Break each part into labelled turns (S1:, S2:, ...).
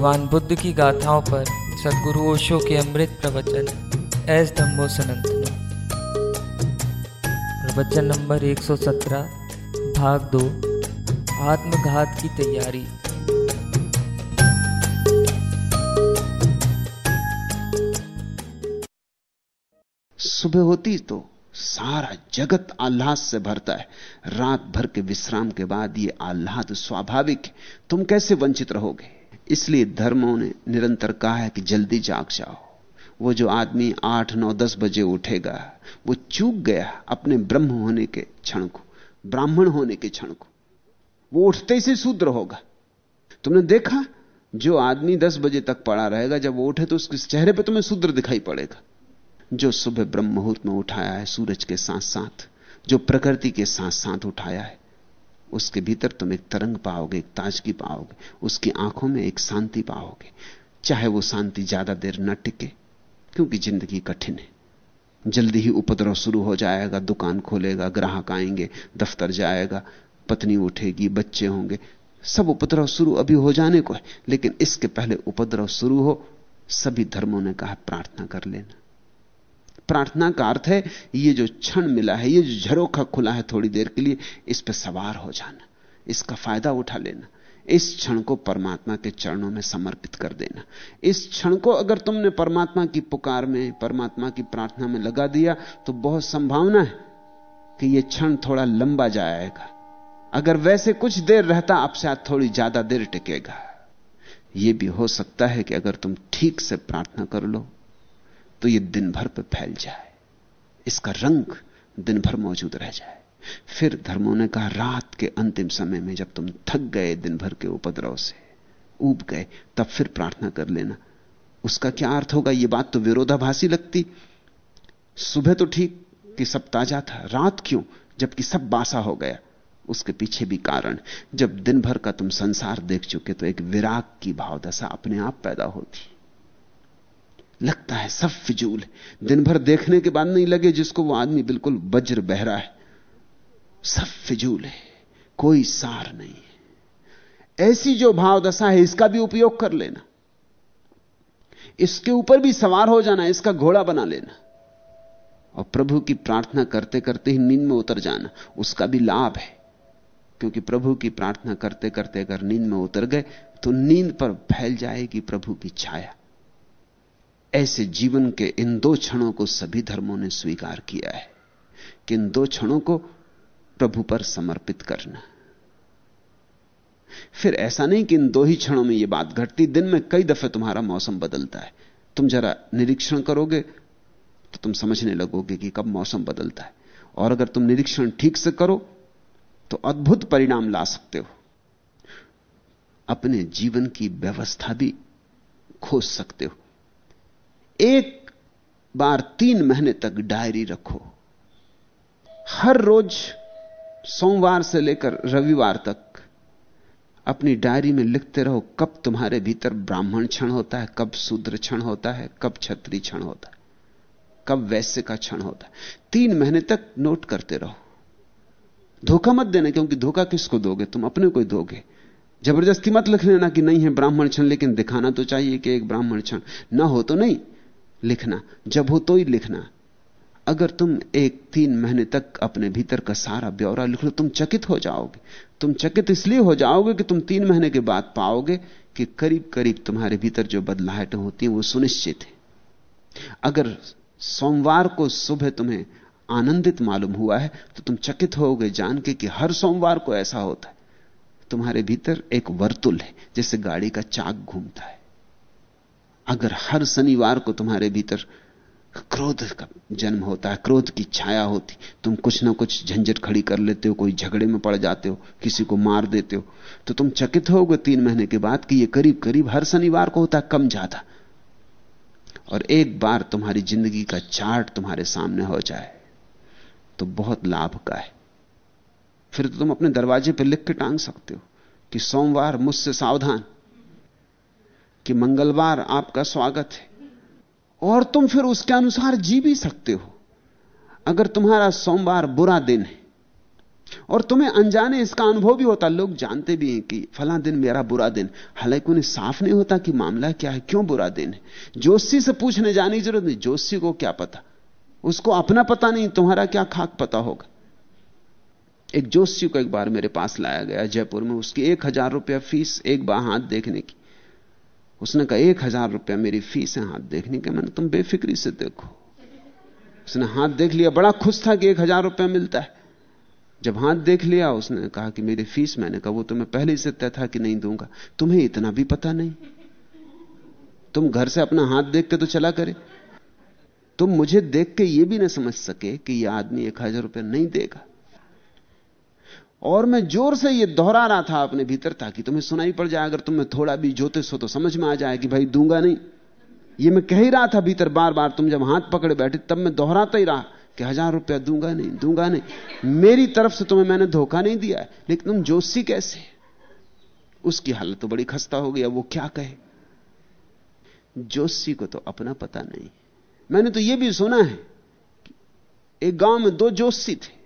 S1: भगवान बुद्ध की गाथाओं पर सदगुरु ओशो के अमृत प्रवचन एस धम्बो सनंतनो प्रवचन नंबर 117 भाग दो, आत्मघात की तैयारी।
S2: सुबह होती तो सारा जगत आह्लाद से भरता है। रात भर के विश्राम के बाद ये आह्लाद स्वाभाविक तुम कैसे वंचित रहोगे? इसलिए धर्मों ने निरंतर कहा है कि जल्दी जाग जाओ। वो जो आदमी आठ, नौ, दस बजे उठेगा, वो चूक गया अपने ब्रह्म होने के क्षण को, ब्राह्मण होने के क्षण को। वो उठते ही से शूद्र होगा। तुमने देखा? जो आदमी दस बजे तक पड़ा रहेगा, जब वो उठे तो उसके चेहरे पे तुम्हें शूद्र दिखाई पड़ेगा। जो सुबह ब्रह्म मुहूर्त में उठाया है, सूरज के साथ साथ जो प्रकृति के साथ साथ उठाया है उसके भीतर तुम एक तरंग पाओगे, एक ताजगी पाओगे, उसकी आँखों में एक शांति पाओगे। चाहे वो शांति ज़्यादा देर न टिके, क्योंकि ज़िंदगी कठिन है। जल्दी ही उपद्रव शुरू हो जाएगा, दुकान खोलेगा, ग्राहक आएँगे, दफ्तर जाएगा, पत्नी उठेगी, बच्चे होंगे। सब उपद्रव शुरू अभी हो जाने को है, लेकिन इसके पहले उपद्रव शुरू हो, सभी धर्मों ने कहा प्रार्थना कर लेना। प्रार्थना का अर्थ है, ये जो क्षण मिला है, ये जो झरोखा खुला है थोड़ी देर के लिए, इस पर सवार हो जाना, इसका फ़ायदा उठा लेना, इस क्षण को परमात्मा के चरणों में समर्पित कर देना। इस क्षण को अगर तुमने परमात्मा की पुकार में, परमात्मा की प्रार्थना में लगा दिया तो बहुत संभावना है कि यह क्षण थोड़ा लंबा जाएगा। अगर वैसे कुछ देर रहता, अब शायद थोड़ी ज़्यादा देर टिकेगा। यह भी हो सकता है कि अगर तुम ठीक से प्रार्थना कर लो तो यह दिन भर पर फैल जाए। इसका रंग दिन भर मौजूद रह जाए। फिर धर्मों ने कहा, रात के अंतिम समय में जब तुम थक गए दिन भर के उपद्रव से, ऊब गए, तब फिर प्रार्थना कर लेना। उसका क्या अर्थ होगा? यह बात तो विरोधाभासी लगती। सुबह तो ठीक कि सब ताज़ा था। रात क्यों? जबकि सब बासा हो गया। उसके पीछे भी कारण। जब दिन भर का तुम संसार देख चुके तो एक विराग की भावदशा अपने आप पैदा होती। लगता है, सब फिजूल है। दिन भर देखने के बाद नहीं लगे जिसको वो आदमी बिल्कुल वज्र बहरा है। सब फिजूल है, कोई सार नहीं ऐसी जो भाव दशा है, इसका भी उपयोग कर लेना। इसके ऊपर भी सवार हो जाना, इसका घोड़ा बना लेना। और प्रभु की प्रार्थना करते करते ही नींद में उतर जाना, उसका भी लाभ है। क्योंकि प्रभु की प्रार्थना करते करते अगर नींद में उतर गए तो नींद पर फैल जाएगी प्रभु की छाया। ऐसे जीवन के इन दो क्षणों को सभी धर्मों ने स्वीकार किया है कि इन दो क्षणों को प्रभु पर समर्पित करना। फिर ऐसा नहीं कि इन दो ही क्षणों में यह बात घटती, दिन में कई दफे तुम्हारा मौसम बदलता है। तुम जरा निरीक्षण करोगे तो तुम समझने लगोगे कि कब मौसम बदलता है। और अगर तुम निरीक्षण ठीक से करो तो अद्भुत परिणाम ला सकते हो। अपने जीवन की व्यवस्था भी खोज सकते हो। एक बार तीन महीने तक डायरी रखो। हर रोज सोमवार से लेकर रविवार तक अपनी डायरी में लिखते रहो, कब तुम्हारे भीतर ब्राह्मण क्षण होता है, कब शूद्र क्षण होता है, कब छत्री क्षण होता है, कब वैश्य का क्षण होता है। तीन महीने तक नोट करते रहो। धोखा मत देना, क्योंकि धोखा किसको दोगे? तुम अपने को ही दोगे। ज़बरदस्ती मत लिख लेना कि नहीं है ब्राह्मण क्षण, लेकिन दिखाना तो चाहिए कि एक ब्राह्मण क्षण। ना हो तो नहीं। लिखना। जब हो तो ही लिखना। अगर तुम एक तीन महीने तक अपने भीतर का सारा ब्यौरा लिख लो, तुम चकित हो जाओगे। तुम चकित इसलिए हो जाओगे कि तुम तीन महीने के बाद पाओगे कि करीब करीब तुम्हारे भीतर जो बदलाहटें होती हैं, वो सुनिश्चित है। अगर सोमवार को सुबह तुम्हें आनंदित मालूम हुआ है तो तुम चकित होगे जान के कि हर सोमवार को ऐसा होता है। तुम्हारे भीतर एक वर्तुल है, जैसे गाड़ी का चाक घूमता है। अगर हर शनिवार को तुम्हारे भीतर क्रोध का जन्म होता है, क्रोध की छाया होती, तुम कुछ ना कुछ झंझट खड़ी कर लेते हो, कोई झगड़े में पड़ जाते हो, किसी को मार देते हो तो तुम चकित होगे तीन महीने के बाद कि ये करीब करीब हर शनिवार को होता कम ज़्यादा। और एक बार तुम्हारी ज़िंदगी का चार्ट तुम्हारे सामने हो जाए तो बहुत लाभ का है। फिर तो तुम अपने दरवाजे पर लिख के टांग सकते हो कि सोमवार मुझसे सावधान। कि मंगलवार आपका स्वागत है। और तुम फिर उसके अनुसार जी भी सकते हो। अगर तुम्हारा सोमवार बुरा दिन है, और तुम्हें अनजाने इसका अनुभव भी होता, लोग जानते भी हैं कि फला दिन मेरा बुरा दिन। हालाँकि उन्हें साफ़ नहीं होता कि मामला क्या है, क्यों बुरा दिन है। जोशी से पूछने जाने की ज़रूरत नहीं, जोशी को क्या पता? उसको अपना पता नहीं, तुम्हारा क्या खाक पता होगा? एक जोशी को एक बार मेरे पास लाया गया जयपुर में, उसकी एक हज़ार रुपया फ़ीस एक बार हाथ देखने की। उसने कहा, एक हज़ार रुपया मेरी फ़ीस है हाथ देखने के, मैंने तुम बेफिक्री से देखो। उसने हाथ देख लिया, बड़ा खुश था कि एक हज़ार रुपया मिलता है। जब हाथ देख लिया, उसने कहा कि मेरी फ़ीस, मैंने कहा, वो तो मैं पहले से तय था कि नहीं दूँगा। तुम्हें इतना भी पता नहीं। तुम घर से अपना हाथ देख के तो चला करे। तुम मुझे देख के ये भी ना समझ सके कि यह आदमी एक हज़ार रुपया नहीं देगा। और मैं ज़ोर से ये दोहरा रहा था अपने भीतर ताकि तुम्हें सुनाई पड़ जाए। अगर तुम्हें थोड़ा भी जोते सो तो समझ में आ जाए कि भाई दूँगा नहीं। ये मैं कह ही रहा था भीतर बार बार तुम जब हाथ पकड़े बैठे तब मैं दोहराता ही रहा कि हज़ार रुपया दूँगा नहीं दूँगा नहीं। मेरी तरफ़ से तुम्हें मैंने धोखा नहीं दिया लेकिन तुम जोशी कैसे? उसकी हालत तो बड़ी खस्ता हो गया वो क्या कहे? जोशी को तो अपना पता नहीं। मैंने तो यह भी सुना है एक गाँव में दो जोशी थे।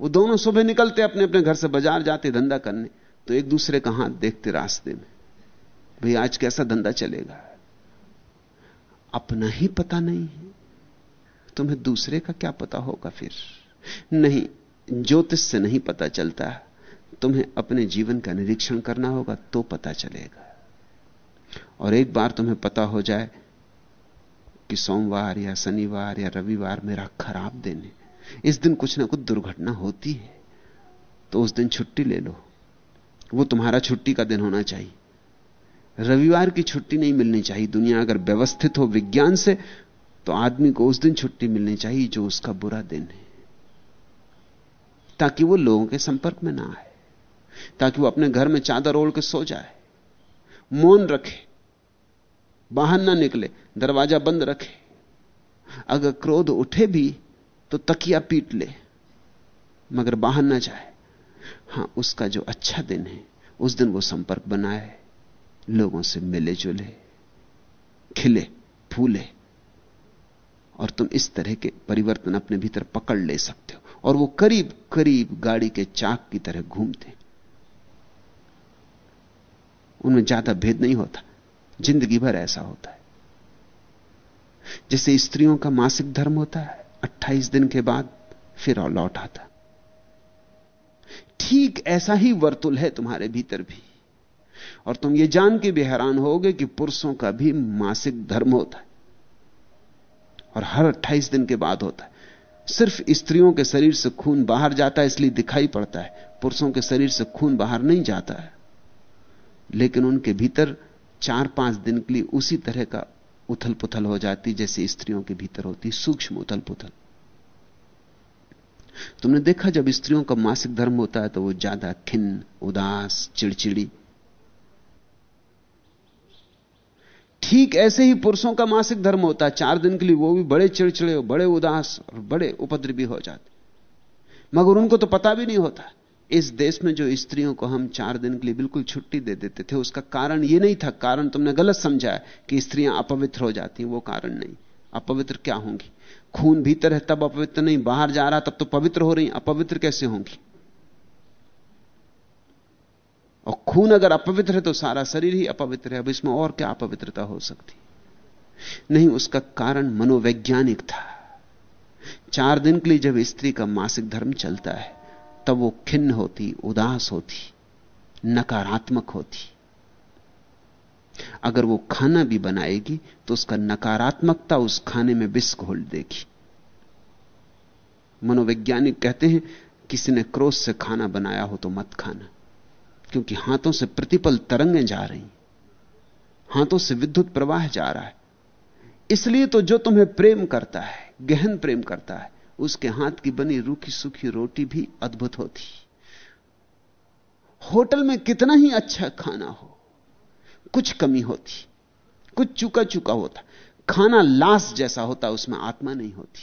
S2: वो दोनों सुबह निकलते अपने अपने घर से बाज़ार जाते धंधा करने तो एक दूसरे का हाथ देखते रास्ते में। भाई, आज कैसा धंधा चलेगा? अपना ही पता नहीं है। तुम्हें दूसरे का क्या पता होगा फिर? नहीं, ज्योतिष से नहीं पता चलता। तुम्हें अपने जीवन का निरीक्षण करना होगा तो पता चलेगा। और एक बार तुम्हें पता हो जाए कि सोमवार या शनिवार या रविवार मेरा खराब दिन है। इस दिन कुछ ना कुछ दुर्घटना होती है तो उस दिन छुट्टी ले लो। वो तुम्हारा छुट्टी का दिन होना चाहिए। रविवार की छुट्टी नहीं मिलनी चाहिए। दुनिया अगर व्यवस्थित हो विज्ञान से तो आदमी को उस दिन छुट्टी मिलनी चाहिए जो उसका बुरा दिन है। ताकि वो लोगों के संपर्क में ना आए, ताकि वो अपने घर में चादर ओढ़ के सो जाए, मौन रखे, बाहर ना निकले, दरवाज़ा बंद रखे। अगर क्रोध उठे भी तो तकिया पीट ले, मगर बाहर ना जाए। हाँ, उसका जो अच्छा दिन है, उस दिन वो संपर्क बनाए, लोगों से मिले जुले, खिले, फूले, और तुम इस तरह के परिवर्तन अपने भीतर पकड़ ले सकते हो। और वो करीब करीब गाड़ी के चाक की तरह घूमते उनमें ज़्यादा भेद नहीं होता, ज़िंदगी भर ऐसा होता है। जैसे स्त्रियों का मासिक धर्म होता है 28 दिन के बाद फिर लौट आता। ठीक ऐसा ही वर्तुल है तुम्हारे भीतर भी। और तुम ये जान के भी हैरान होगे कि पुरुषों का भी मासिक धर्म होता है। और हर 28 दिन के बाद होता है। सिर्फ़ स्त्रियों के शरीर से खून बाहर जाता है, इसलिए दिखाई पड़ता है। पुरुषों के शरीर से खून बाहर नहीं जाता है। लेकिन उनके भीतर चार पाँच दिन के लिए उसी तरह का उथल पुथल हो जाती जैसे स्त्रियों के भीतर होती, सूक्ष्म उथल पुथल तुमने देखा जब स्त्रियों का मासिक धर्म होता है तो वो ज़्यादा खिन्न, उदास, चिड़चिड़ी। ठीक ऐसे ही पुरुषों का मासिक धर्म होता है। चार दिन के लिए वो भी बड़े चिड़चिड़े, बड़े उदास और बड़े उपद्रवी हो जाते। मगर उनको तो पता भी नहीं होता। इस देश में जो स्त्रियों को हम चार दिन के लिए बिल्कुल छुट्टी दे देते थे, उसका कारण यह नहीं था। कारण तुमने गलत समझा है कि स्त्रियाँ अपवित्र हो जाती हैं, वो कारण नहीं। अपवित्र क्या होंगी? खून भीतर है, तब अपवित्र नहीं। बाहर जा रहा, तब तो पवित्र हो रही अपवित्र कैसे होंगी? और खून अगर अपवित्र है तो सारा शरीर ही अपवित्र है। अब इसमें और क्या अपवित्रता हो सकती? नहीं, उसका कारण मनोवैज्ञानिक था। चार दिन के लिए जब स्त्री का मासिक धर्म चलता है तब वो खिन्न होती, उदास होती, नकारात्मक होती। अगर वो खाना भी बनाएगी तो उसका नकारात्मकता उस खाने में विष घोल देगी। मनोवैज्ञानिक कहते हैं, किसी ने क्रोध से खाना बनाया हो तो मत खाना, क्योंकि हाथों से प्रतिपल तरंगें जा रही हाथों से विद्युत प्रवाह जा रहा है। इसलिए तो जो तुम्हें प्रेम करता है, गहन प्रेम करता है उसके हाथ की बनी रूखी सूखी रोटी भी अद्भुत होती। होटल में कितना ही अच्छा खाना हो, कुछ कमी होती, कुछ चुका चुका होता। खाना लाश जैसा होता, उसमें आत्मा नहीं होती।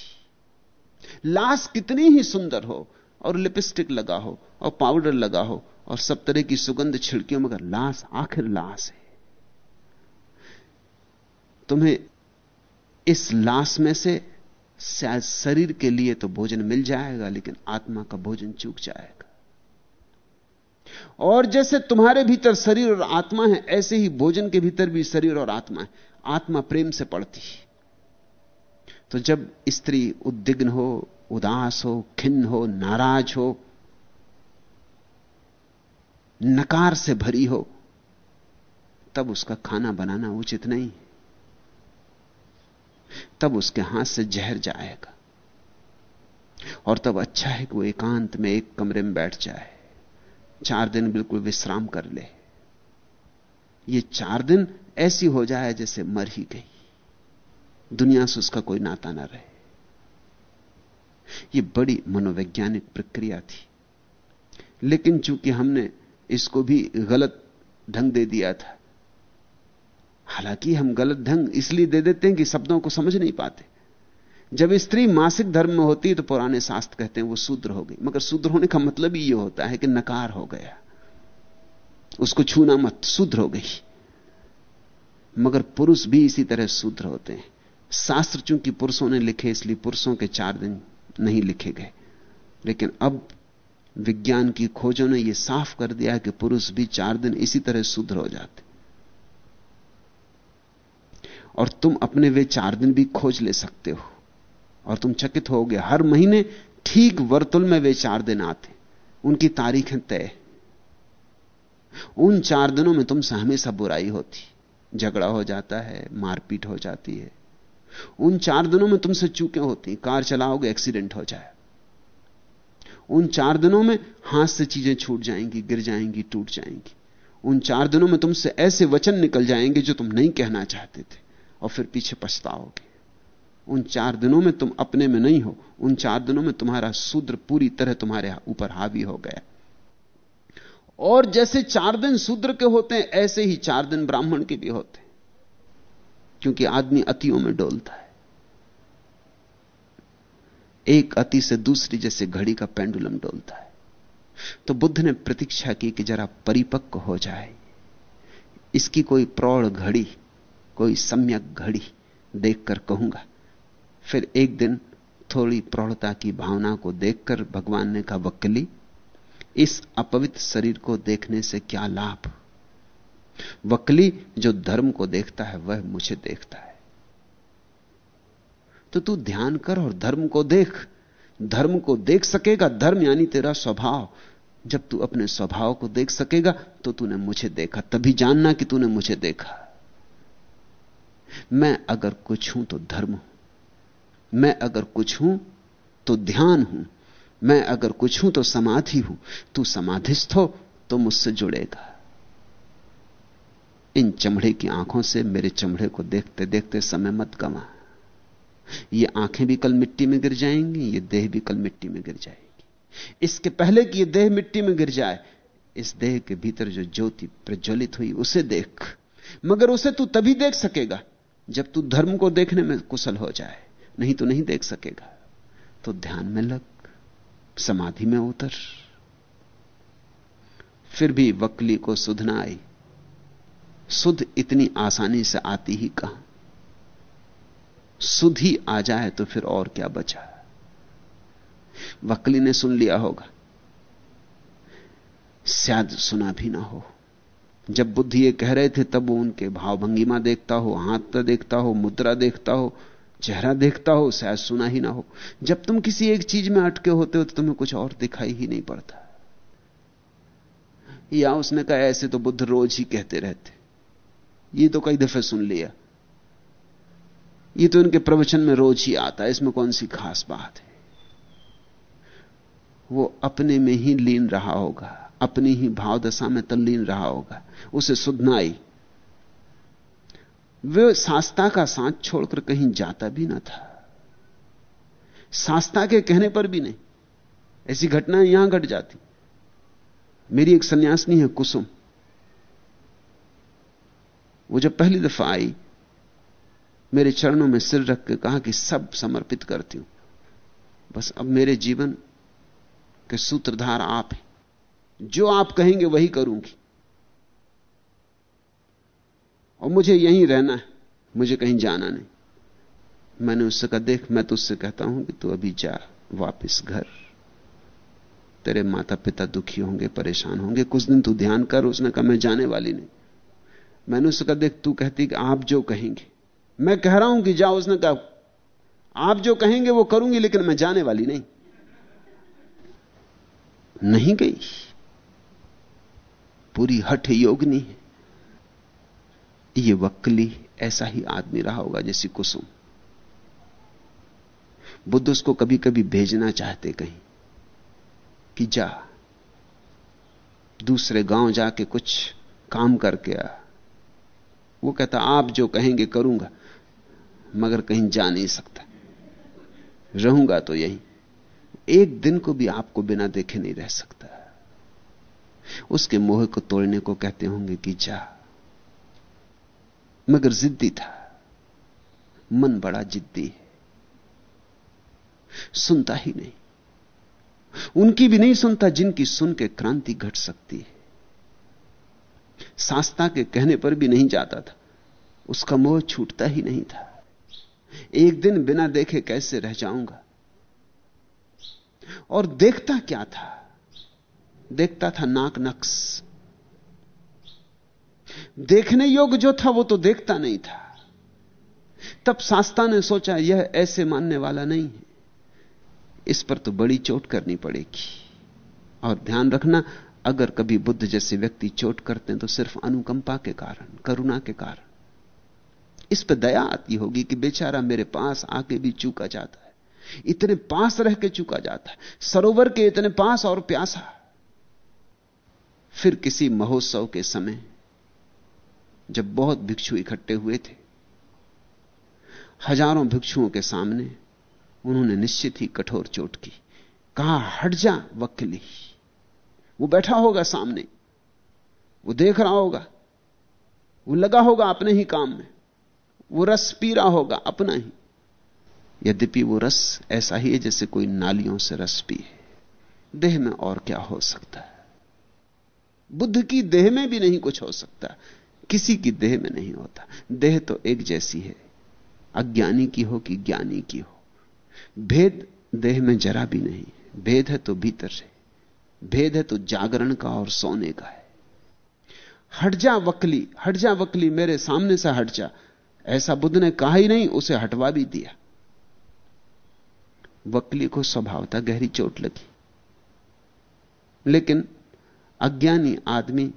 S2: लाश कितनी ही सुंदर हो, और लिपस्टिक लगा हो, और पाउडर लगा हो, और सब तरह की सुगंध छिड़कियों, मगर लाश आखिर लाश है। तुम्हें इस लाश में से शायद शरीर के लिए तो भोजन मिल जाएगा, लेकिन आत्मा का भोजन चूक जाएगा। और जैसे तुम्हारे भीतर शरीर और आत्मा है, ऐसे ही भोजन के भीतर भी शरीर और आत्मा है। आत्मा प्रेम से पड़ती है। तो जब स्त्री उद्विग्न हो, उदास हो, खिन्न हो, नाराज़ हो, नकार से भरी हो, तब उसका खाना बनाना उचित नहीं। तब उसके हाथ से जहर जाएगा। और तब अच्छा है कि वो एकांत में एक कमरे में बैठ जाए। चार दिन बिल्कुल विश्राम कर ले। ये चार दिन ऐसी हो जाए जैसे मर ही गई। दुनिया से उसका कोई नाता ना रहे। ये बड़ी मनोवैज्ञानिक प्रक्रिया थी। लेकिन चूँकि हमने इसको भी गलत ढंग दे दिया था हालाँकि हम गलत ढंग इसलिए दे देते हैं कि शब्दों को समझ नहीं पाते। जब स्त्री मासिक धर्म में होती है तो पुराने शास्त्र कहते हैं वो शूद्र हो गई। मगर शूद्र होने का मतलब ही ये होता है कि नकार हो गया। उसको छूना मत, शूद्र हो गई। मगर पुरुष भी इसी तरह शूद्र होते हैं। शास्त्र चूँकि पुरुषों ने लिखे, इसलिए पुरुषों के चार दिन नहीं लिखे गए। लेकिन अब विज्ञान की खोजों ने यह साफ़ कर दिया कि पुरुष भी चार दिन इसी तरह शुद्ध हो जाते और तुम अपने वे चार दिन भी खोज ले सकते हो। और तुम चकित हो गए। हर महीने ठीक वर्तुल में वे चार दिन आते। उनकी तारीखें तय। उन चार दिनों में तुमसे हमेशा बुराई होती। झगड़ा हो जाता है, मारपीट हो जाती है। उन चार दिनों में तुमसे चूकें होती। कार चलाओगे, एक्सीडेंट हो जाए। उन चार दिनों में हाथ से चीज़ें छूट जाएँगी, गिर जाएँगी, टूट जाएँगी। उन चार दिनों में तुमसे ऐसे वचन निकल जाएँगे जो तुम नहीं कहना चाहते थे। और फिर पीछे पछताओगे। उन चार दिनों में तुम अपने में नहीं हो। उन चार दिनों में तुम्हारा शूद्र पूरी तरह तुम्हारे ऊपर हावी हो गया। और जैसे चार दिन शूद्र के होते हैं, ऐसे ही चार दिन ब्राह्मण के भी होते हैं। क्योंकि आदमी अतियों में डोलता है। एक अति से दूसरी जैसे घड़ी का पेंडुलम डोलता है। तो बुद्ध ने प्रतीक्षा की कि जरा परिपक्व हो जाए। इसकी कोई प्रौढ़ घड़ी कोई सम्यक घड़ी देखकर कहूँगा। फिर एक दिन थोड़ी प्रौढ़ता की भावना को देखकर भगवान ने कहा, वक्ली, इस अपवित्र शरीर को देखने से क्या लाभ? वकली जो धर्म को देखता है, वह मुझे देखता है। तो तू ध्यान कर और धर्म को देख। धर्म को देख सकेगा, धर्म यानी तेरा स्वभाव। जब तू अपने स्वभाव को देख सकेगा तो तूने मुझे देखा। तभी जानना कि तूने मुझे देखा। मैं अगर कुछ हूँ तो धर्म हूँ। मैं अगर कुछ हूँ तो ध्यान हूँ। मैं अगर कुछ हूँ तो समाधि हूँ। तू समाधिस्थ हो तो मुझसे जुड़ेगा। इन चमड़े की आँखों से मेरे चमड़े को देखते देखते समय मत गवा। ये आँखें भी कल मिट्टी में गिर जाएँगी, ये देह भी कल मिट्टी में गिर जाएगी। इसके पहले कि ये देह मिट्टी में गिर जाए, इस देह के भीतर जो ज्योति प्रज्वलित हुई, उसे देख। मगर उसे तू तभी देख सकेगा जब तू धर्म को देखने में कुशल हो जाए, नहीं तो नहीं देख सकेगा। तो ध्यान में लग, समाधि में उतर। फिर भी वकली को सुधना आई सुध इतनी आसानी से आती ही कहाँ? सुध ही आ जाए तो फिर और क्या बचा? वकली ने सुन लिया होगा। शायद सुना भी ना हो। जब बुद्धि ये कह रहे थे, तब वो उनके भाव भंगिमा देखता हो, हाथ देखता हो, मुद्रा देखता हो, चेहरा देखता हो, शायद सुना ही ना हो। जब तुम किसी एक चीज़ में अटके होते हो तो तुम्हें कुछ और दिखाई ही नहीं पड़ता। या उसने कहा, ऐसे तो बुद्ध रोज ही कहते रहते। ये तो कई दफे सुन लिया। ये तो इनके प्रवचन में रोज ही आता है, इसमें कौन सी खास बात है? वो अपने में ही लीन रहा होगा। अपनी ही भाव दशा में तल्लीन रहा होगा। उसे सुधनाई। वे सास्ता का साथ छोड़कर कहीं जाता भी ना था। सास्ता के कहने पर भी नहीं। ऐसी घटनाएँ यहाँ घट जाती। मेरी एक सन्यासनी है कुसुम। वो जब पहली दफ़ा आई, मेरे चरणों में सिर रख के कहा कि सब समर्पित करती हूँ। बस अब मेरे जीवन के सूत्रधार आप हैं। जो आप कहेंगे वही करूँगी। और मुझे यहीं रहना है, मुझे कहीं जाना नहीं। मैंने उससे कहा, देख, मैं तो उससे कहता हूँ कि तू अभी जा, वापस घर। तेरे माता पिता दुखी होंगे, परेशान होंगे, कुछ दिन तू ध्यान कर, उसने कहा, मैं जाने वाली नहीं। मैंने उससे कहा, देख, तू कहती कि आप जो कहेंगे। मैं कह रहा हूँ कि जाओ, उसने कहा, आप जो कहेंगे वो करूँगी, लेकिन मैं जाने वाली नहीं। नहीं गई। पूरी हठ योगनी है। ये वक्ली ऐसा ही आदमी रहा होगा जैसी कुसुम। बुद्ध उसको कभी कभी भेजना चाहते कहीं कि जा, दूसरे गाँव जाके कुछ काम करके आ। वो कहता, आप जो कहेंगे करूँगा, मगर कहीं जा नहीं सकता। रहूँगा तो यही। एक दिन को भी आपको बिना देखे नहीं रह सकता। उसके मोह को तोड़ने को कहते होंगे कि जा। मगर जिद्दी था। मन बड़ा जिद्दी है। सुनता ही नहीं। उनकी भी नहीं सुनता जिनकी सुन के क्रांति घट सकती है। शास्ता के कहने पर भी नहीं जाता था। उसका मोह छूटता ही नहीं था। एक दिन बिना देखे कैसे रह जाऊँगा? और देखता क्या था? देखता था नाक नक्स। देखने योग्य जो था वो तो देखता नहीं था। तब शास्ता ने सोचा, यह ऐसे मानने वाला नहीं है। इस पर तो बड़ी चोट करनी पड़ेगी। और ध्यान रखना, अगर कभी बुद्ध जैसे व्यक्ति चोट करते हैं तो सिर्फ़ अनुकंपा के कारण, करुणा के कारण। इस पर दया आती होगी कि बेचारा मेरे पास आके भी चूका जाता है। इतने पास रह के चूका जाता है। सरोवर के इतने पास और प्यासा। फिर किसी महोत्सव के समय जब बहुत भिक्षु इकट्ठे हुए थे, हज़ारों भिक्षुओं के सामने उन्होंने निश्चित ही कठोर चोट की। कहा हट जा, वकीली वो बैठा होगा सामने, वो देख रहा होगा, वो लगा होगा अपने ही काम में, वो रस पी रहा होगा अपना ही। यद्यपि वो रस ऐसा ही है जैसे कोई नालियों से रस पी है देह में और क्या हो सकता है? बुद्ध की देह में भी नहीं कुछ हो सकता। किसी की देह में नहीं होता। देह तो एक जैसी है। अज्ञानी की हो कि ज्ञानी की हो। भेद देह में जरा भी नहीं। भेद है तो भीतर से भेद है तो जागरण का और सोने का है। हट जा वकली, हट जा वकली, मेरे सामने से हट जा। ऐसा बुद्ध ने कहा ही नहीं, उसे हटवा भी दिया। वकली को स्वभावता गहरी चोट लगी। लेकिन अज्ञानी आदमी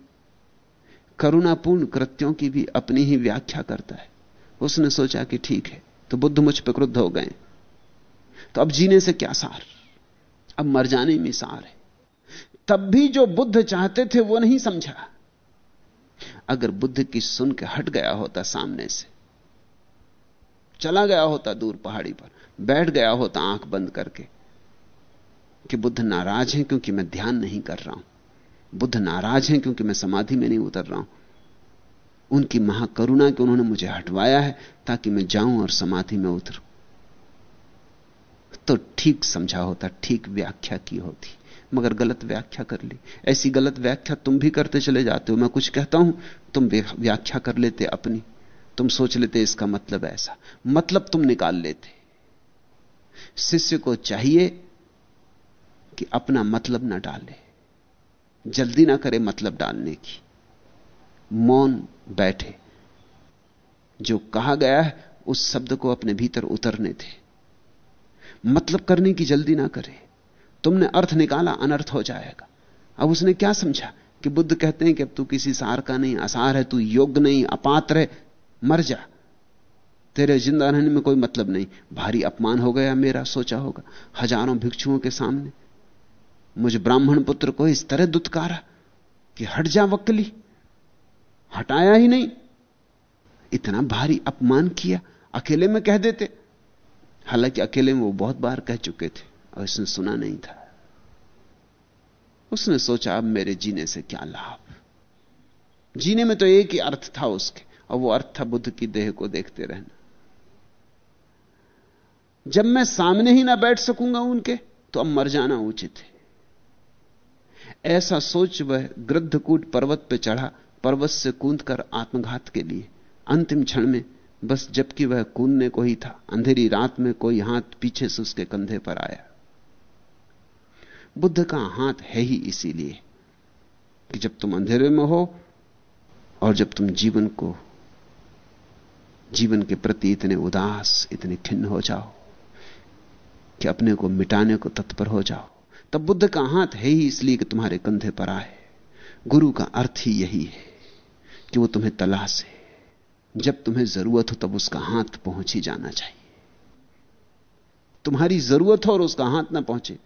S2: करुणापूर्ण कृत्यों की भी अपनी ही व्याख्या करता है। उसने सोचा कि ठीक है तो बुद्ध मुझ पर क्रुद्ध हो गए। तो अब जीने से क्या सार? अब मर जाने में सार है। तब भी जो बुद्ध चाहते थे, वो नहीं समझा। अगर बुद्ध की सुन के हट गया होता सामने से, चला गया होता दूर पहाड़ी पर, बैठ गया होता आँख बंद करके, कि बुद्ध नाराज़ हैं क्योंकि मैं ध्यान नहीं कर रहा हूँ। बुद्ध नाराज़ हैं क्योंकि मैं समाधि में नहीं उतर रहा हूँ। उनकी महाकरुणा कि उन्होंने मुझे हटवाया है ताकि मैं जाऊँ और समाधि में उतरूं। तो ठीक समझा होता, ठीक व्याख्या की होती, मगर गलत व्याख्या कर ली। ऐसी गलत व्याख्या तुम भी करते चले जाते हो, मैं कुछ कहता हूँ, तुम व्याख्या कर लेते अपनी, तुम सोच लेते इसका मतलब ऐसा। मतलब तुम निकाल लेते। शिष्य को चाहिए कि अपना मतलब ना डाले। जल्दी ना करे मतलब डालने की। मौन बैठे। जो कहा गया है, उस शब्द को अपने भीतर उतरने थे मतलब करने की जल्दी ना करे। तुमने अर्थ निकाला, अनर्थ हो जाएगा। अब उसने क्या समझा? कि बुद्ध कहते हैं कि अब तू किसी सार का नहीं आसार है, तू योग्य नहीं, अपात्र है, मर जा। तेरे ज़िंदा रहने में कोई मतलब नहीं। भारी अपमान हो गया मेरा, सोचा होगा। हज़ारों भिक्षुओं के सामने। मुझे ब्राह्मण पुत्र को इस तरह दुत्कारा कि हट जा वक्ली हटाया ही नहीं। इतना भारी अपमान किया। अकेले में कह देते। हालाँकि अकेले में वो बहुत बार कह चुके थे, और इसने सुना नहीं था। उसने सोचा, अब मेरे जीने से क्या लाभ? जीने में तो एक ही अर्थ था उसके, और वो अर्थ था बुद्ध की देह को देखते रहना। जब मैं सामने ही ना बैठ सकूँगा उनके तो अब मर जाना उचित है। ऐसा सोच वह गृद्धकूट पर्वत पर चढ़ा, पर्वत से कूद कर आत्मघात के लिए। अंतिम क्षण में बस जबकि वह कूदने को ही था, अंधेरी रात में कोई हाथ पीछे से उसके कंधे पर आया। बुद्ध का हाथ है ही इसीलिए कि जब तुम अंधेरे में हो और जब तुम जीवन को, जीवन के प्रति इतने उदास, इतने खिन्न हो जाओ कि अपने को मिटाने को तत्पर हो जाओ तब बुद्ध का हाथ है ही इसलिए कि तुम्हारे कंधे पर आए। गुरु का अर्थ ही यही है कि वो तुम्हें तलाश है। जब तुम्हें ज़रूरत हो तब उसका हाथ पहुँच ही जाना चाहिए। तुम्हारी ज़रूरत हो और उसका हाथ ना पहुँचे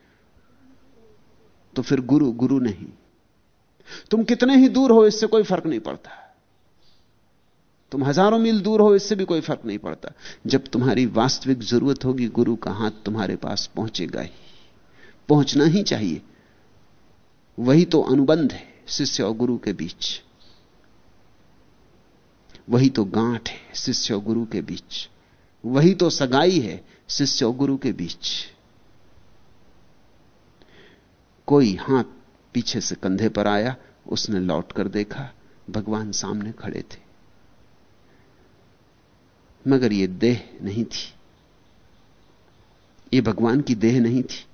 S2: तो फिर गुरु गुरु नहीं। तुम कितने ही दूर हो इससे कोई फ़र्क नहीं पड़ता। तुम हज़ारों मील दूर हो इससे भी कोई फ़र्क नहीं पड़ता। जब तुम्हारी वास्तविक ज़रूरत होगी, गुरु का हाथ तुम्हारे पास पहुंचेगा ही। पहुँचना ही चाहिए। वही तो अनुबंध है शिष्य और गुरु के बीच। वही तो गांठ है शिष्य और गुरु के बीच। वही तो सगाई है शिष्य और गुरु के बीच। कोई हाथ पीछे से कंधे पर आया, उसने लौट कर देखा, भगवान सामने खड़े थे। मगर यह देह नहीं थी। ये भगवान की देह नहीं थी।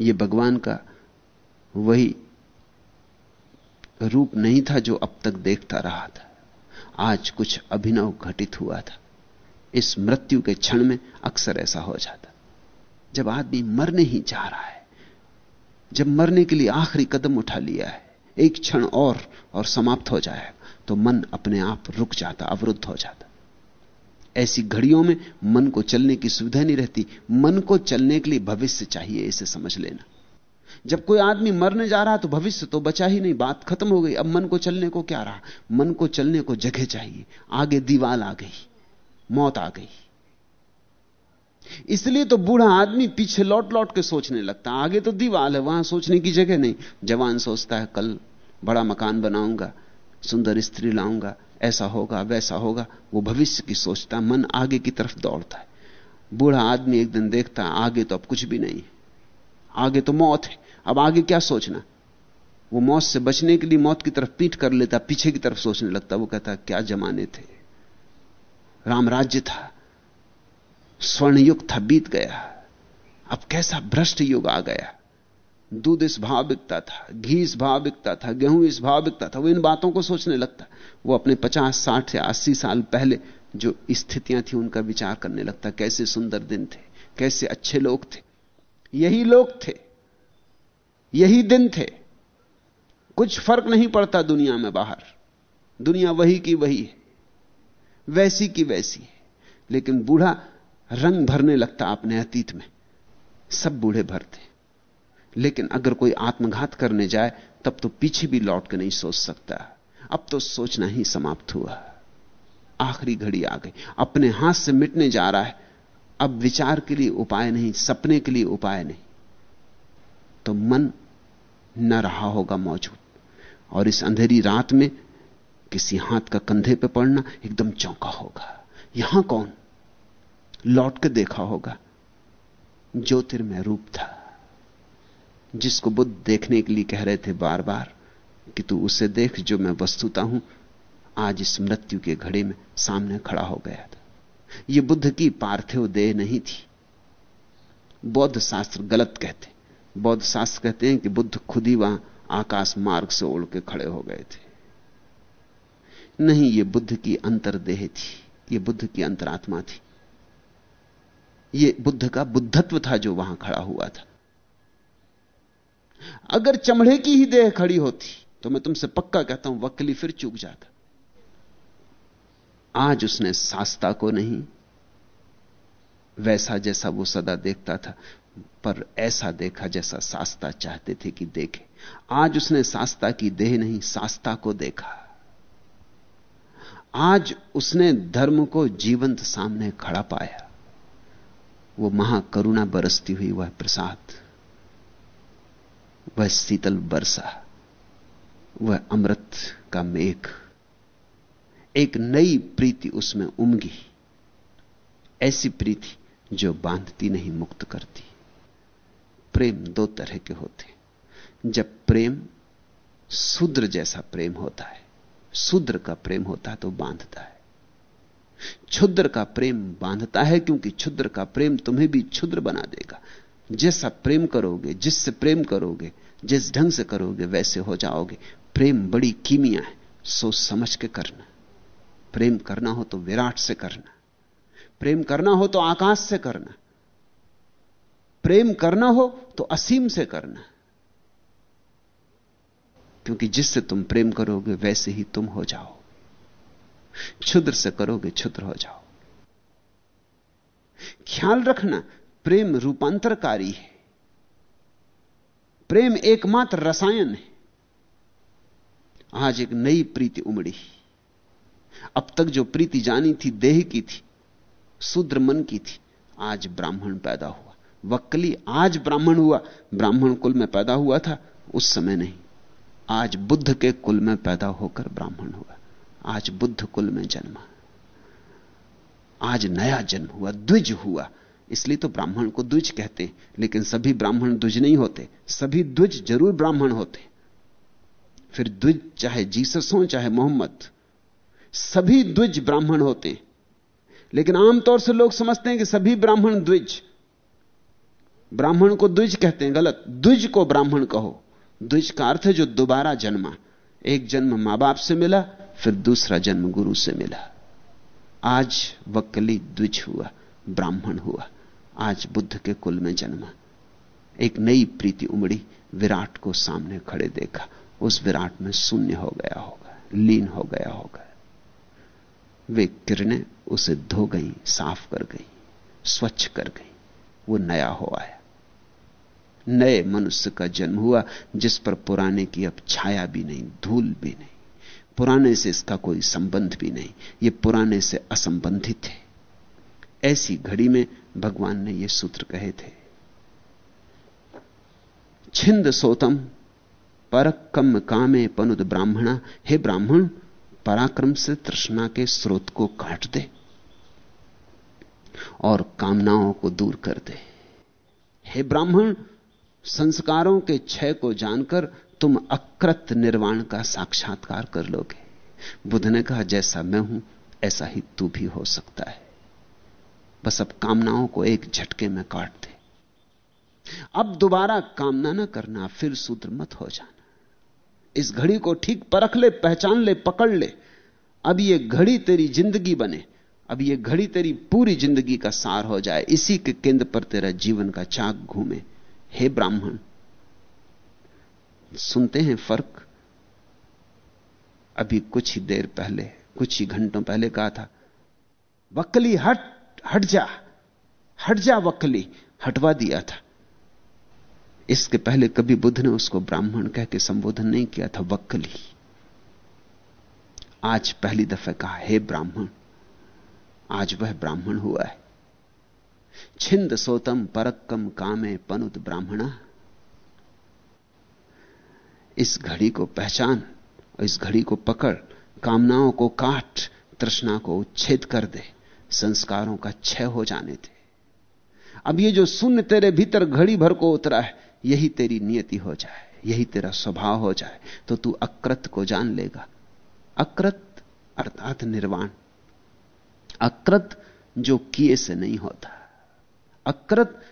S2: यह भगवान का वही रूप नहीं था जो अब तक देखता रहा था। आज कुछ अभिनव घटित हुआ था। इस मृत्यु के क्षण में अक्सर ऐसा हो जाता। जब आदमी मरने ही जा रहा है, जब मरने के लिए आखिरी कदम उठा लिया है, एक क्षण और और समाप्त हो जाएगा तो मन अपने आप रुक जाता, अवरुद्ध हो जाता। ऐसी घड़ियों में मन को चलने की सुविधा नहीं रहती। मन को चलने के लिए भविष्य चाहिए, इसे समझ लेना। जब कोई आदमी मरने जा रहा तो भविष्य तो बचा ही नहीं, बात खत्म हो गई। अब मन को चलने को क्या रहा? मन को चलने को जगह चाहिए। आगे दीवाल आ गई, मौत आ गई। इसलिए तो बूढ़ा आदमी पीछे लौट लौट के सोचने लगता आगे तो दीवाल है, वहाँ सोचने की जगह नहीं। जवान सोचता है, कल बड़ा मकान बनाऊँगा, सुंदर स्त्री लाऊँगा ऐसा होगा, वैसा होगा। वो भविष्य की सोचता मन आगे की तरफ़ दौड़ता है। बूढ़ा आदमी एक दिन देखता है, आगे तो अब कुछ भी नहीं है। आगे तो मौत है। अब आगे क्या सोचना? वो मौत से बचने के लिए मौत की तरफ़ पीठ कर लेता पीछे की तरफ़ सोचने लगता वो कहता क्या जमाने थे। राम राज्य था। स्वर्ण युग था, बीत गया। अब कैसा भ्रष्ट युग आ गया। दूध इस भाव बिकता था, घी इस भाव बिकता था, गेहूँ इस भाव बिकता था, वो इन बातों को सोचने लगता। वो अपने पचास, साठ या अस्सी साल पहले जो स्थितियाँ थी, उनका विचार करने लगता, कैसे सुंदर दिन थे, कैसे अच्छे लोग थे। यही लोग थे, यही दिन थे। कुछ फ़र्क नहीं पड़ता दुनिया में बाहर। दुनिया वही की वही है, वैसी की वैसी है। लेकिन बूढ़ा रंग भरने लगता अपने अतीत में। सब बूढ़े भरते लेकिन अगर कोई आत्मघात करने जाए, तब तो पीछे भी लौट के नहीं सोच सकता। अब तो सोचना ही समाप्त हुआ। आखिरी घड़ी आ गई। अपने हाथ से मिटने जा रहा है। अब विचार के लिए उपाय नहीं, सपने के लिए उपाय नहीं। तो मन न रहा होगा मौजूद। और इस अंधेरी रात में किसी हाथ का कंधे पे पड़ना एकदम चौंका होगा। यहाँ कौन? लौट के देखा होगा। ज्योतिर्मय रूप था। जिसको बुद्ध देखने के लिए कह रहे थे बार बार कि तू उसे देख जो मैं वस्तुता हूँ। आज इस मृत्यु के घड़े में सामने खड़ा हो गया था। यह बुद्ध की पार्थिव देह नहीं थी। बौद्ध शास्त्र गलत कहते। बौद्ध शास्त्र कहते हैं कि बुद्ध खुद ही वहाँ आकाश मार्ग से उड़ के खड़े हो गए थे। नहीं यह बुद्ध की अंतरदेह थी। यह बुद्ध की अंतरात्मा थी। यह बुद्ध का बुद्धत्व था जो वहाँ खड़ा हुआ था। अगर चमड़े की ही देह खड़ी होती तो मैं तुमसे पक्का कहता हूँ, वक्ली फिर चूक जाता। आज उसने सास्ता को नहीं, वैसा जैसा वो सदा देखता था, पर ऐसा देखा जैसा सास्ता चाहते थे कि देखे। आज उसने सास्ता की देह नहीं, सास्ता को देखा। आज उसने धर्म को जीवंत सामने खड़ा पाया। वो महाकरुणा बरसती हुई वह प्रसाद। वह शीतल वर्षा वह अमृत का मेघ, एक नई प्रीति उसमें उमगी, ऐसी प्रीति जो बांधती नहीं मुक्त करती। प्रेम दो तरह के होते जब प्रेम शूद्र जैसा प्रेम होता है शूद्र का प्रेम होता है तो बांधता है। क्षुद्र का प्रेम बांधता है क्योंकि क्षुद्र का प्रेम तुम्हें भी क्षुद्र बना देगा। जैसा प्रेम करोगे, जिससे प्रेम करोगे, जिस ढंग से करोगे, वैसे हो जाओगे। प्रेम बड़ी कीमिया है, सोच समझ के करना। प्रेम करना हो तो विराट से करना। प्रेम करना हो तो आकाश से करना। प्रेम करना हो तो असीम से करना। क्योंकि जिससे तुम प्रेम करोगे, वैसे ही तुम हो जाओ। क्षुद्र से करोगे, क्षुद्र हो जाओ। ख्याल रखना प्रेम रूपांतरकारी है। प्रेम एकमात्र रसायन है। आज एक नई प्रीति उमड़ी। अब तक जो प्रीति जानी थी, देह की थी, शूद्र मन की थी, आज ब्राह्मण पैदा हुआ। वक्ली आज ब्राह्मण हुआ। ब्राह्मण कुल में पैदा हुआ था, उस समय नहीं। आज बुद्ध के कुल में पैदा होकर ब्राह्मण हुआ। आज बुद्ध कुल में जन्मा। आज नया जन्म हुआ, द्विज हुआ। इसलिए तो ब्राह्मण को द्विज कहते हैं, लेकिन सभी ब्राह्मण द्विज नहीं होते। सभी द्विज ज़रूर ब्राह्मण होते। फिर द्विज चाहे जीसस हो, चाहे मोहम्मद, सभी द्विज ब्राह्मण होते हैं। लेकिन आमतौर से लोग समझते हैं कि सभी ब्राह्मण द्विज। ब्राह्मण को द्विज कहते हैं, गलत। द्विज को ब्राह्मण कहो। द्विज का अर्थ है जो दोबारा जन्मा। एक जन्म माँ बाप से मिला, फिर दूसरा जन्म गुरु से मिला। आज वक्ली द्विज हुआ, ब्राह्मण हुआ। आज बुद्ध के कुल में जन्मा। एक नई प्रीति उमड़ी, विराट को सामने खड़े देखा। उस विराट में शून्य हो गया होगा, लीन हो गया होगा। वे किरणें उसे धो गई, साफ़ कर गई, स्वच्छ कर गई। वो नया हो आया। नए मनुष्य का जन्म हुआ, जिस पर पुराने की अब छाया भी नहीं, धूल भी नहीं। पुराने से इसका कोई संबंध भी नहीं। ये पुराने से असंबंधित है। ऐसी घड़ी में भगवान ने ये सूत्र कहे थे। छिंद सोतम, परक कम पनुद ब्राह्मणा। हे ब्राह्मण, पराक्रम से तृष्णा के स्रोत को काट दे और कामनाओं को दूर कर दे। हे ब्राह्मण, संस्कारों के क्षय को जानकर तुम अकृत निर्वाण का साक्षात्कार कर लोगे। बुद्ध ने कहा, जैसा मैं हूँ, ऐसा ही तू भी हो सकता है। बस अब कामनाओं को एक झटके में काट दे। अब दोबारा कामना ना करना, फिर सूत्र मत हो जाना। इस घड़ी को ठीक परख ले, पहचान ले, पकड़ ले। अब ये घड़ी तेरी ज़िंदगी बने। अब ये घड़ी तेरी पूरी ज़िंदगी का सार हो जाए। इसी के केंद्र पर तेरा जीवन का चाक घूमे। हे ब्राह्मण, सुनते हैं फ़र्क? अभी कुछ ही देर पहले, कुछ ही घंटों पहले कहा था, वक्ली हट! हट जा हट जा वक्ली, हटवा दिया था। इसके पहले कभी बुद्ध ने उसको ब्राह्मण कह के संबोधन नहीं किया था, वक्ली। आज पहली दफे कहा, हे ब्राह्मण, आज वह ब्राह्मण हुआ है। छिंद सोतम परक्कम कामे पनुत ब्राह्मणा। इस घड़ी को पहचान और इस घड़ी को पकड़, कामनाओं को काट, तृष्णा को उच्छेद कर दे। संस्कारों का क्षय हो जाने थे। अब ये जो शून्य तेरे भीतर घड़ी भर को उतरा है, यही तेरी नियति हो जाए, यही तेरा स्वभाव हो जाए तो तू अकृत को जान लेगा। अकृत अर्थात निर्वाण। अकृत जो किए से नहीं होता। अकृत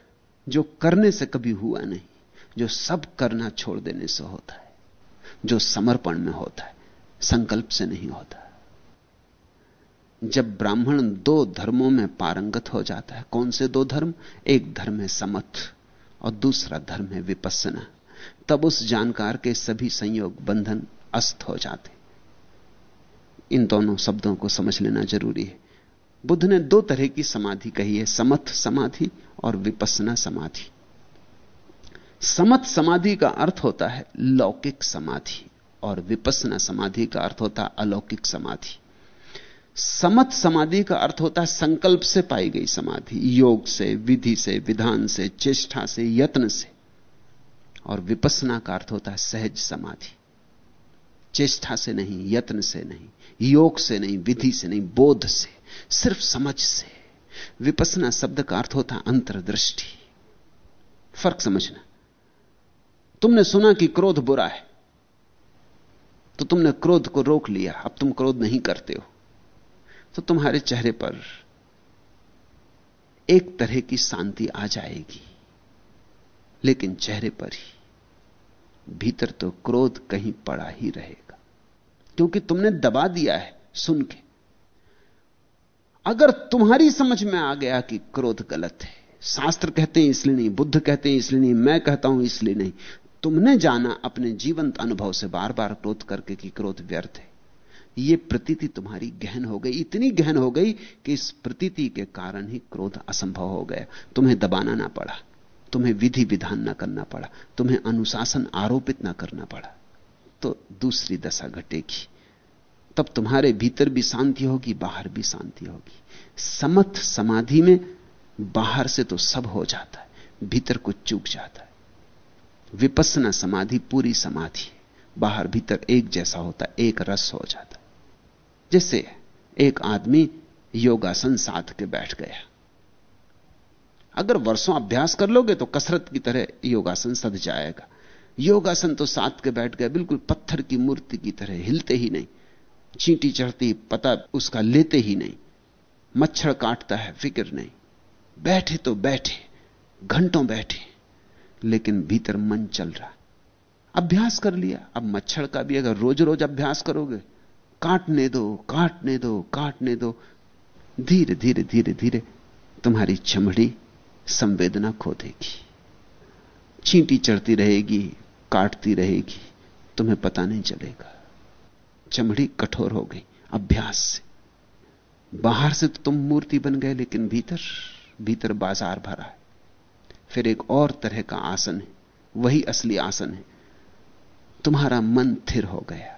S2: जो करने से कभी हुआ नहीं, जो सब करना छोड़ देने से होता है, जो समर्पण में होता है, संकल्प से नहीं होता। जब ब्राह्मण दो धर्मों में पारंगत हो जाता है, कौन से दो धर्म? एक धर्म है समथ और दूसरा धर्म है विपස්සना तब उस जानकार के सभी संयोग बंधन अस्त हो जाते। इन दोनों शब्दों को समझ लेना ज़रूरी है। बुद्ध ने दो तरह की समाधि कही है समथ समाधि और विपसना समाधि। समथ समाधि का अर्थ होता है लौकिक समाधि और विपसना समाधि का अर्थ होता है अलौकिक समाधि। समथ समाधि का अर्थ होता है संकल्प से पाई गई समाधि, योग से, विधि से, विधान से, चेष्टा से, यत्न से। और विपसना का अर्थ होता है सहज समाधि। चेष्टा से नहीं, यत्न से नहीं, योग से नहीं, विधि से नहीं, बोध से, सिर्फ़ समझ से। विपसना शब्द का अर्थ होता है अंतर्दृष्टि। फ़र्क समझना। तुमने सुना कि क्रोध बुरा है तो तुमने क्रोध को रोक लिया, अब तुम क्रोध नहीं करते हो। तो तुम्हारे चेहरे पर एक तरह की शांति आ जाएगी। लेकिन चेहरे पर ही, भीतर तो क्रोध कहीं पड़ा ही रहेगा। क्योंकि तुमने दबा दिया है, सुन के। अगर तुम्हारी समझ में आ गया कि क्रोध गलत है, शास्त्र कहते हैं इसलिए नहीं, बुद्ध कहते हैं इसलिए नहीं, मैं कहता हूँ इसलिए नहीं, तुमने जाना अपने जीवंत अनुभव से बार बार क्रोध करके कि क्रोध व्यर्थ है। यह प्रतीति तुम्हारी गहन हो गई, इतनी गहन हो गई कि इस प्रतीति के कारण ही क्रोध असंभव हो गया। तुम्हें दबाना ना पड़ा, तुम्हें विधि विधान ना करना पड़ा, तुम्हें अनुशासन आरोपित ना करना पड़ा। तो दूसरी दशा घटेगी। तब तुम्हारे भीतर भी शांति होगी, बाहर भी शांति होगी। समथ समाधि में बाहर से तो सब हो जाता है, भीतर कुछ चूक जाता है। विपसना समाधि, पूरी समाधि। बाहर भीतर एक जैसा होता है, एक रस हो जाता जैसे एक आदमी योगासन साध के बैठ गया। अगर वर्षों अभ्यास कर लोगे तो कसरत की तरह योगासन सद जाएगा। योगासन तो साथ के बैठ गया, बिल्कुल पत्थर की मूर्ति की तरह हिलते ही नहीं। चींटी चढ़ती पता उसका लेते ही नहीं। मच्छर काटता है, फ़िक्र नहीं। बैठे तो बैठे, घंटों बैठे, लेकिन भीतर मन चल रहा। अभ्यास कर लिया, अब मच्छर का भी अगर रोज रोज अभ्यास करोगे काटने दो काटने दो काटने दो। धीरे धीरे धीरे धीरे तुम्हारी चमड़ी संवेदना खो देगी। चींटी चढ़ती रहेगी, काटती रहेगी, तुम्हें पता नहीं चलेगा। चमड़ी कठोर हो गई, अभ्यास से। बाहर से तो तुम मूर्ति बन गए, लेकिन भीतर भीतर बाज़ार भरा है। फिर एक और तरह का आसन है, वही असली आसन है। तुम्हारा मन थिर हो गया।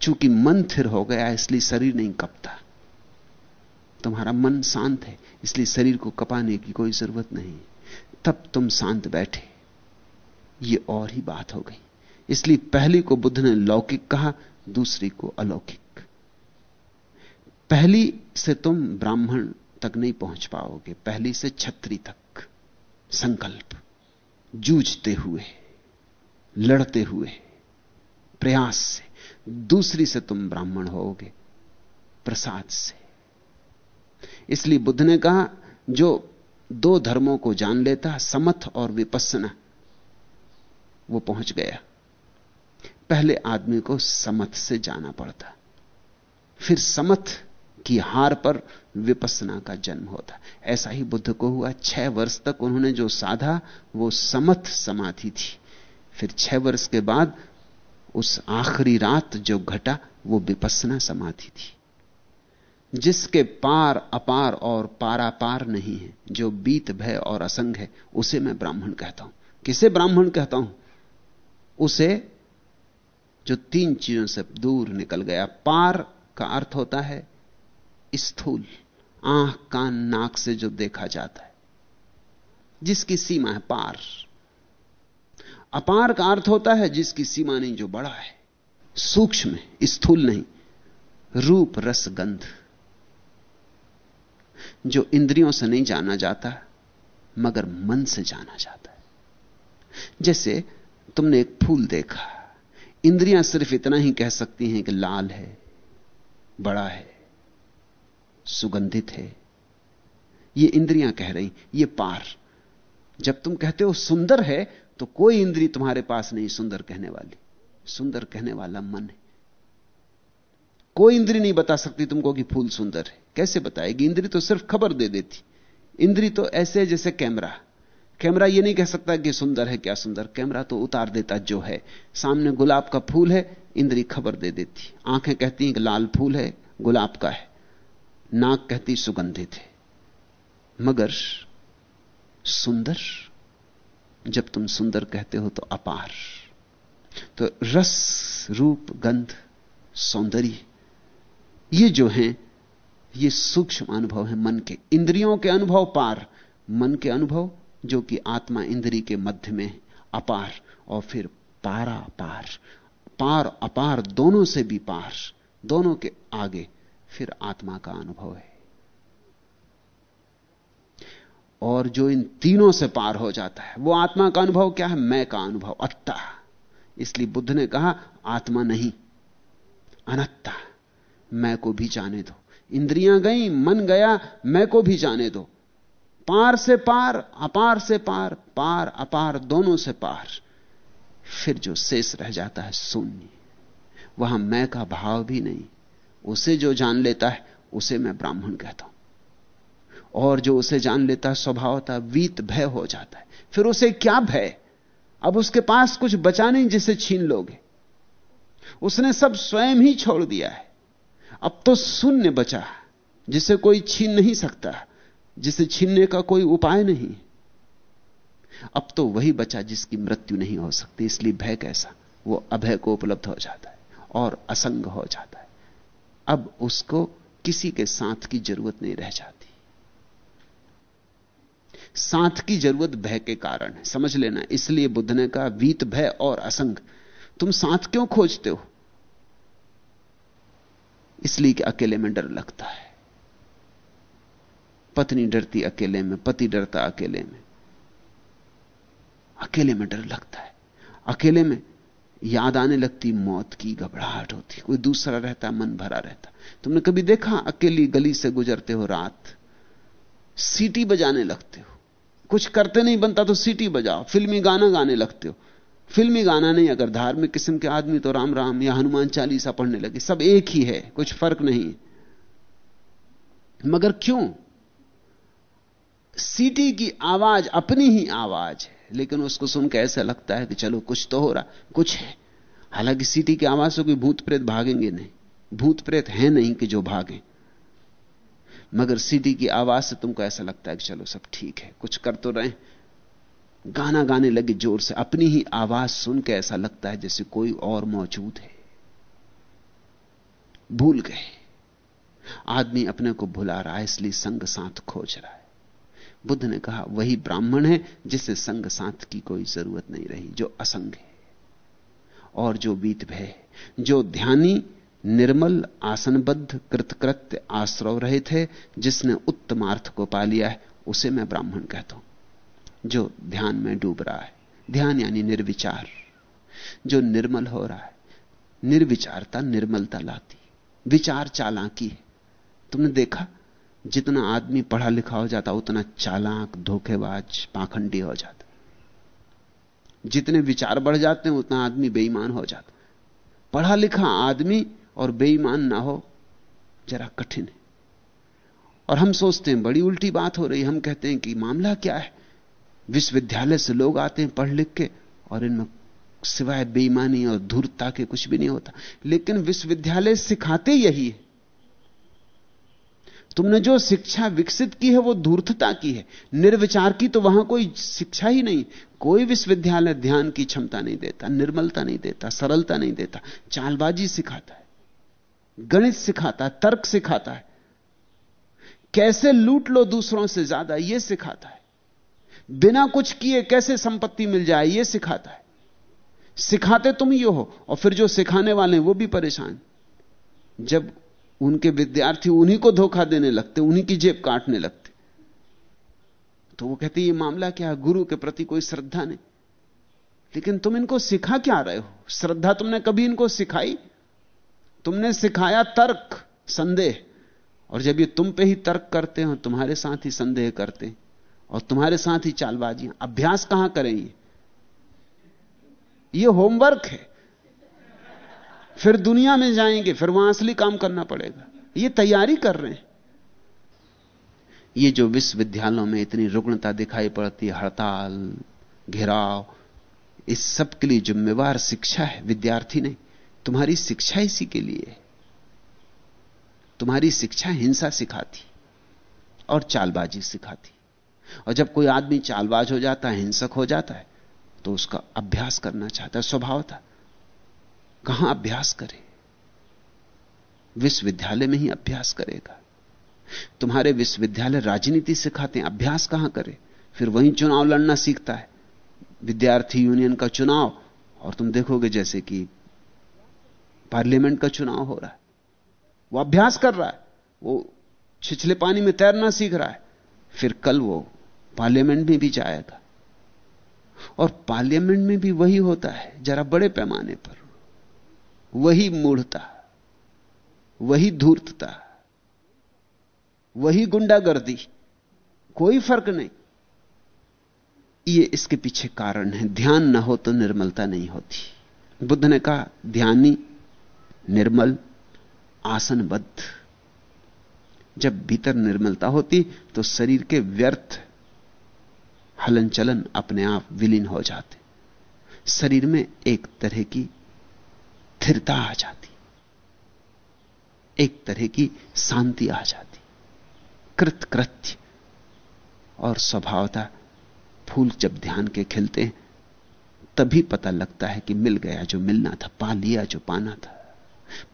S2: चूँकि मन थिर हो गया, इसलिए शरीर नहीं कपता। तुम्हारा मन शांत है, इसलिए शरीर को कपाने की कोई ज़रूरत नहीं। तब तुम शांत बैठे। ये और ही बात हो गई। इसलिए पहली को बुद्ध ने लौकिक कहा, दूसरी को अलौकिक। पहली से तुम ब्राह्मण तक नहीं पहुँच पाओगे, पहली से छत्री तक। संकल्प। जूझते हुए, लड़ते हुए, प्रयास से। दूसरी से तुम ब्राह्मण होगे प्रसाद से। इसलिए बुद्ध ने कहा, जो दो धर्मों को जान लेता समथ और विपස්සना वो पहुँच गया। पहले आदमी को समथ से जाना पड़ता, फिर समथ की हार पर विपसना का जन्म होता। ऐसा ही बुद्ध को हुआ, छह वर्ष तक उन्होंने जो साधा, वो समथ समाधि थी। फिर छह वर्ष के बाद उस आखिरी रात जो घटा, वो विपसना समाधि थी। जिसके पार अपार और पारापार नहीं है, जो बीत भय और असंग है, उसे मैं ब्राह्मण कहता हूँ। किसे ब्राह्मण कहता हूँ? उसे जो तीन चीज़ों से दूर निकल गया। पार का अर्थ होता है स्थूल। आँख, कान, नाक से जो देखा जाता है, जिसकी सीमा है पार। अपार का अर्थ होता है जिसकी सीमा नहीं, जो बड़ा है। सूक्ष्म स्थूल नहीं। रूप, रस, गंध, जो इंद्रियों से नहीं जाना जाता, मगर मन से जाना जाता है। जैसे तुमने एक फूल देखा, इंद्रियाँ सिर्फ़ इतना ही कह सकती हैं कि लाल है, बड़ा है, सुगंधित है। ये इंद्रियाँ कह रही, ये पार। जब तुम कहते हो सुंदर है तो कोई इंद्री तुम्हारे पास नहीं, सुंदर कहने वाली। सुंदर कहने वाला मन है। कोई इंद्री नहीं बता सकती तुमको कि फूल सुंदर है। कैसे बताएगी? इंद्री तो सिर्फ़ खबर दे देती। इंद्री तो ऐसे है जैसे कैमरा। कैमरा ये नहीं कह सकता कि सुंदर है, क्या सुंदर। कैमरा तो उतार देता जो है। सामने गुलाब का फूल है, इंद्री खबर दे देती। आँखें कहती हैं कि लाल फूल है, गुलाब का है। नाक कहती सुगंधित है। मगर सुंदर जब तुम सुंदर कहते हो तो अपार। तो रस, रूप, गंध, सौंदर्य, ये जो हैं, ये सूक्ष्म अनुभव है मन के। इंद्रियों के अनुभव पार, मन के अनुभव जो कि आत्मा इंद्री के मध्य में अपार और फिर पारा पार। पार, अपार, दोनों से भी पार, दोनों के आगे फिर आत्मा का अनुभव है। और जो इन तीनों से पार हो जाता है, वो आत्मा का अनुभव क्या है? मैं का अनुभव अत्ता। इसलिए बुद्ध ने कहा, आत्मा नहीं, अनत्ता। मैं को भी जाने दो। इंद्रियाँ गई, मन गया, मैं को भी जाने दो। पार से पार, अपार से पार पार, अपार, दोनों से पार। फिर जो शेष रह जाता है, शून्य। वहाँ मैं का भाव भी नहीं। उसे जो जान लेता है, उसे मैं ब्राह्मण कहता हूँ। और जो उसे जान लेता है, स्वभावता वीत भय हो जाता है। फिर उसे क्या भय? अब उसके पास कुछ बचा नहीं जिसे छीन लोगे। उसने सब स्वयं ही छोड़ दिया है। अब तो शून्य बचा, जिसे कोई छीन नहीं सकता, जिसे छीनने का कोई उपाय नहीं। अब तो वही बचा जिसकी मृत्यु नहीं हो सकती, इसलिए भय कैसा? वो अभय को उपलब्ध हो जाता है और असंग हो जाता है। अब उसको किसी के साथ की ज़रूरत नहीं रह जाती। साथ की ज़रूरत भय के कारण है समझ लेना, इसलिए बुद्ध ने कहा, वीत भय और असंग, तुम साथ क्यों खोजते हो? इसलिए कि अकेले में डर लगता है। पत्नी डरती अकेले में, पति डरता अकेले में। अकेले में डर लगता है। अकेले में याद आने लगती, मौत की घबराहट होती, कोई दूसरा रहता, मन भरा रहता। तुमने कभी देखा, अकेली गली से गुजरते हो रात? सीटी बजाने लगते हो। कुछ करते नहीं बनता तो सीटी बजाओ, फिल्मी गाना गाने लगते हो। फिल्मी गाना नहीं, अगर धार्मिक किस्म के आदमी तो राम राम या हनुमान चालीसा पढ़ने लगे, सब एक ही है, कुछ फ़र्क नहीं। मगर क्यों? सीटी की आवाज़ अपनी ही आवाज़ है, लेकिन उसको सुन के ऐसा लगता है कि चलो, कुछ तो हो रहा, कुछ है। हालाँकि सीटी की आवाज़ से कोई भूत प्रेत भागेंगे नहीं। भूत प्रेत है नहीं कि जो भागे। मगर सीटी की आवाज़ से तुमको ऐसा लगता है कि चलो सब ठीक है, कुछ कर तो रहे गाना गाने लगे ज़ोर से, अपनी ही आवाज़ सुन के ऐसा लगता है जैसे कोई और मौजूद है। भूल गए। आदमी अपने को भुला रहा है, इसलिए संग साथ खोज रहा है। बुद्ध ने कहा, वही ब्राह्मण है जिसे संग साथ की कोई ज़रूरत नहीं रही, जो असंग है और जो बीत भय जो ध्यानी निर्मल, आसनबद्ध, कृतकृत्य, आश्रव रहे थे जिसने उत्तम अर्थ को पा लिया है, उसे मैं ब्राह्मण कहता हूँ। जो ध्यान में डूब रहा है, ध्यान यानी निर्विचार। जो निर्मल हो रहा है, निर्विचारता, निर्मलता लाती विचार चालाकी है। तुमने देखा, जितना आदमी पढ़ा लिखा हो जाता, उतना चालाक, धोखेबाज, पाखंडी हो जाता। जितने विचार बढ़ जाते हैं, उतना आदमी बेईमान हो जाता। पढ़ा लिखा आदमी और बेईमान ना हो, जरा कठिन है। और हम सोचते हैं, बड़ी उल्टी बात हो रही हम कहते हैं कि मामला क्या है? विश्वविद्यालय से लोग आते हैं पढ़ लिख के, और इनमें सिवाय बेईमानी और धूर्तता के कुछ भी नहीं होता। लेकिन विश्वविद्यालय सिखाते यही है। तुमने जो शिक्षा विकसित की है, वो धूर्तता की है। निर्विचार की तो वहाँ कोई शिक्षा ही नहीं। कोई विश्वविद्यालय ध्यान की क्षमता नहीं देता, निर्मलता नहीं देता, सरलता नहीं देता, चालबाजी सिखाता है। गणित सिखाता है, तर्क सिखाता है। कैसे लूट लो दूसरों से ज़्यादा यह सिखाता है। बिना कुछ किए कैसे संपत्ति मिल जाए यह सिखाता है। सिखाते तुम ये हो, और फिर जो सिखाने वाले हैं, वो भी परेशान। जब उनके विद्यार्थी उन्हीं को धोखा देने लगते, उन्हीं की जेब काटने लगते तो वो कहते, ये मामला क्या है? गुरु के प्रति कोई श्रद्धा नहीं। लेकिन तुम इनको सिखा क्या रहे हो? श्रद्धा तुमने कभी इनको सिखाई? तुमने सिखाया तर्क, संदेह। और जब ये तुम पे ही तर्क करते हो, तुम्हारे साथ ही संदेह करते हैं। और तुम्हारे साथ ही चालबाजियाँ अभ्यास कहाँ करेंगे ये होमवर्क है। फिर दुनिया में जाएँगे, फिर वहाँ असली काम करना पड़ेगा। ये तैयारी कर रहे हैं। ये जो विश्वविद्यालयों में इतनी रुग्णता दिखाई पड़ती है, हड़ताल, घेराव, इस सब के लिए जिम्मेवार शिक्षा है, विद्यार्थी नहीं। तुम्हारी शिक्षा इसी के लिए तुम्हारी शिक्षा हिंसा सिखाती और चालबाजी सिखाती। और जब कोई आदमी चालबाज हो जाता है, हिंसक हो जाता है तो उसका अभ्यास करना चाहता है। स्वभाव था। कहाँ अभ्यास करे? विश्वविद्यालय में ही अभ्यास करेगा। तुम्हारे विश्वविद्यालय राजनीति सिखाते हैं, अभ्यास कहाँ करे? फिर वहीं चुनाव लड़ना सीखता है। विद्यार्थी यूनियन का चुनाव, और तुम देखोगे जैसे कि पार्लियामेंट का चुनाव हो रहा है। वो अभ्यास कर रहा है। वो छिछले पानी में तैरना सीख रहा है। फिर कल वो पार्लियामेंट में भी जाएगा। और पार्लियामेंट में भी वही होता है, जरा बड़े पैमाने पर। वही मूढ़ता, वही धूर्तता, वही गुंडागर्दी, कोई फ़र्क नहीं। ये इसके पीछे कारण है। ध्यान ना हो तो निर्मलता नहीं होती। बुद्ध ने कहा, ध्यानी निर्मल, आसनबद्ध। जब भीतर निर्मलता होती तो शरीर के व्यर्थ हलन चलन अपने आप विलीन हो जाते। शरीर में एक तरह की स्थिरता आ जाती। एक तरह की शांति आ जाती। कृतकृत्य और स्वभावता फूल जब ध्यान के खिलते हैं तभी पता लगता है कि मिल गया जो मिलना था, पा लिया जो पाना था।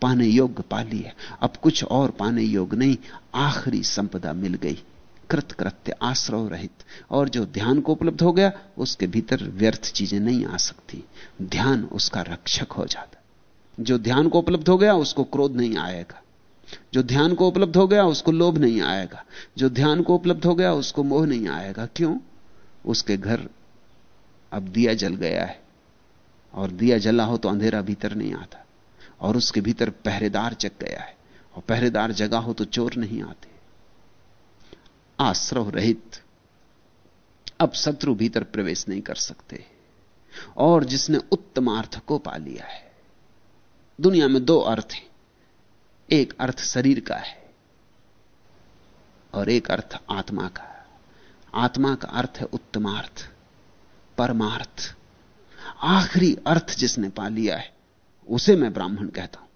S2: पाने योग्य पा लिया अब कुछ और पाने योग्य नहीं, आखिरी संपदा मिल गई। कृत कृत्य आश्रव रहित। और जो ध्यान को उपलब्ध हो गया, उसके भीतर व्यर्थ चीज़ें नहीं आ सकती। ध्यान उसका रक्षक हो जाता। जो ध्यान को उपलब्ध हो गया, उसको क्रोध नहीं आएगा। जो ध्यान को उपलब्ध हो गया, उसको लोभ नहीं आएगा। जो ध्यान को उपलब्ध हो गया, उसको मोह नहीं आएगा। क्यों? उसके घर अब दिया जल गया है। और दिया जला हो तो अंधेरा भीतर नहीं आता। और उसके भीतर पहरेदार जग गया है। और पहरेदार जगा हो तो चोर नहीं आते। आश्रव रहित अब शत्रु भीतर प्रवेश नहीं कर सकते। और जिसने उत्तम अर्थ को पा लिया है। दुनिया में दो अर्थ हैं। एक अर्थ शरीर का है और एक अर्थ आत्मा का। आत्मा का अर्थ है उत्तमार्थ, परमार्थ। आखिरी अर्थ जिसने पा लिया है उसे मैं ब्राह्मण कहता हूँ।